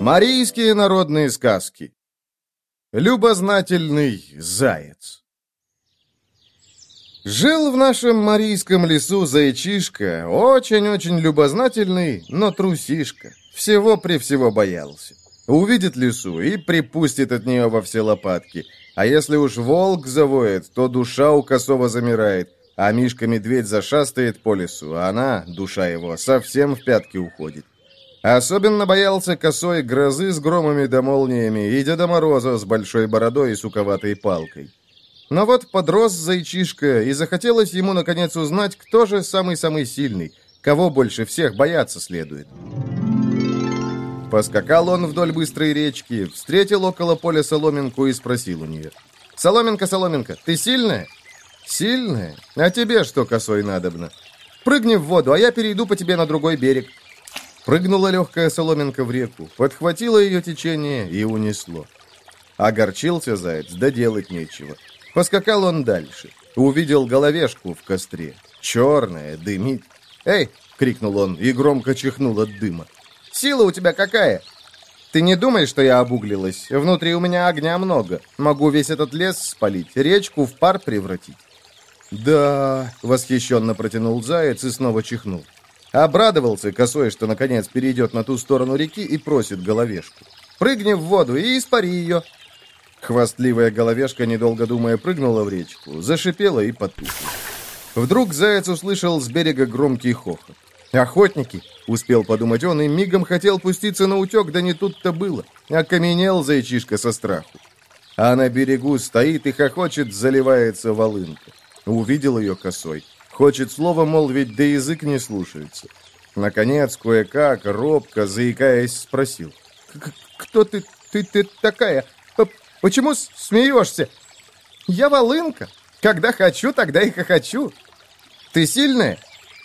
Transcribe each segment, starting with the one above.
Марийские народные сказки Любознательный заяц Жил в нашем Марийском лесу зайчишка, очень-очень любознательный, но трусишка. Всего при всего боялся. Увидит лису и припустит от нее во все лопатки. А если уж волк завоет, то душа у косого замирает, а Мишка-медведь зашастает по лесу, а она, душа его, совсем в пятки уходит. Особенно боялся косой грозы с громами да молниями и Деда Мороза с большой бородой и суковатой палкой. Но вот подрос зайчишка, и захотелось ему наконец узнать, кто же самый-самый сильный, кого больше всех бояться следует. Поскакал он вдоль быстрой речки, встретил около поля соломинку и спросил у нее. «Соломинка, соломинка, ты сильная?» «Сильная? А тебе что, косой, надобно? Прыгни в воду, а я перейду по тебе на другой берег». Прыгнула легкая соломинка в реку, подхватила ее течение и унесло. Огорчился заяц, да делать нечего. Поскакал он дальше. Увидел головешку в костре. Черная, дымит. «Эй!» — крикнул он и громко чихнул от дыма. «Сила у тебя какая?» «Ты не думаешь, что я обуглилась? Внутри у меня огня много. Могу весь этот лес спалить, речку в пар превратить». «Да...» — восхищенно протянул заяц и снова чихнул. Обрадовался косой, что наконец перейдет на ту сторону реки и просит головешку. «Прыгни в воду и испари ее!» Хвастливая головешка, недолго думая, прыгнула в речку, зашипела и потухла. Вдруг заяц услышал с берега громкий хохот. «Охотники!» — успел подумать он, и мигом хотел пуститься на утек, да не тут-то было. Окаменел зайчишка со страху. А на берегу стоит и хохочет, заливается волынка. Увидел ее косой. Хочет слово молвить, да язык не слушается. Наконец, кое-как, робко, заикаясь, спросил. «Кто ты, ты, ты такая? Почему смеешься? Я волынка. Когда хочу, тогда и хохочу. Ты сильная?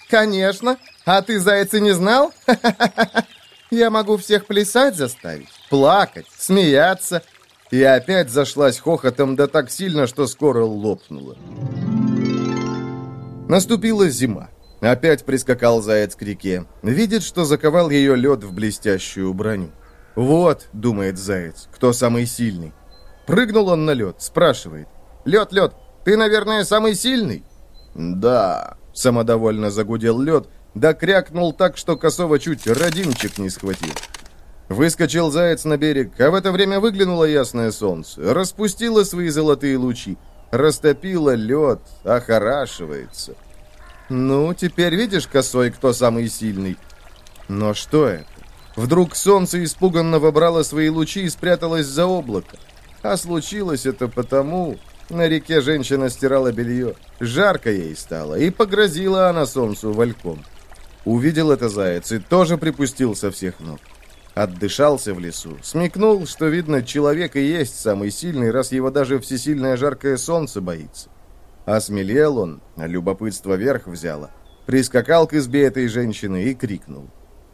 Конечно. А ты, зайцы, не знал? Я могу всех плясать заставить, плакать, смеяться. И опять зашлась хохотом да так сильно, что скоро лопнула. Наступила зима. Опять прискакал заяц к реке. Видит, что заковал ее лед в блестящую броню. «Вот», — думает заяц, — «кто самый сильный?» Прыгнул он на лед, спрашивает. «Лед, лед, ты, наверное, самый сильный?» «Да», — самодовольно загудел лед, да крякнул так, что косово чуть родинчик не схватил. Выскочил заяц на берег, а в это время выглянуло ясное солнце, распустило свои золотые лучи, растопило лед, охорашивается. Ну, теперь видишь, косой, кто самый сильный. Но что это? Вдруг солнце испуганно вобрало свои лучи и спряталось за облако. А случилось это потому... На реке женщина стирала белье. Жарко ей стало, и погрозила она солнцу вальком. Увидел это заяц и тоже припустил со всех ног. Отдышался в лесу, смекнул, что, видно, человек и есть самый сильный, раз его даже всесильное жаркое солнце боится. Осмелел он, любопытство верх взяло. Прискакал к избе этой женщины и крикнул.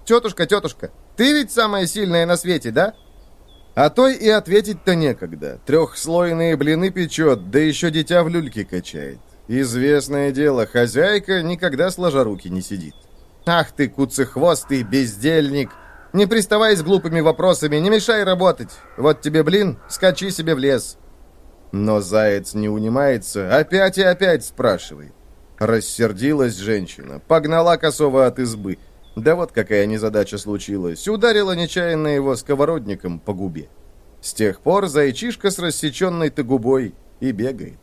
«Тетушка, тетушка, ты ведь самая сильная на свете, да?» А той и ответить-то некогда. Трехслойные блины печет, да еще дитя в люльке качает. Известное дело, хозяйка никогда сложа руки не сидит. Ах ты, куцехвостый бездельник! Не приставай с глупыми вопросами, не мешай работать. Вот тебе блин, скачи себе в лес. Но заяц не унимается, опять и опять спрашивает. Рассердилась женщина, погнала косого от избы. Да вот какая незадача случилась. Ударила нечаянно его сковородником по губе. С тех пор зайчишка с рассеченной-то губой и бегает.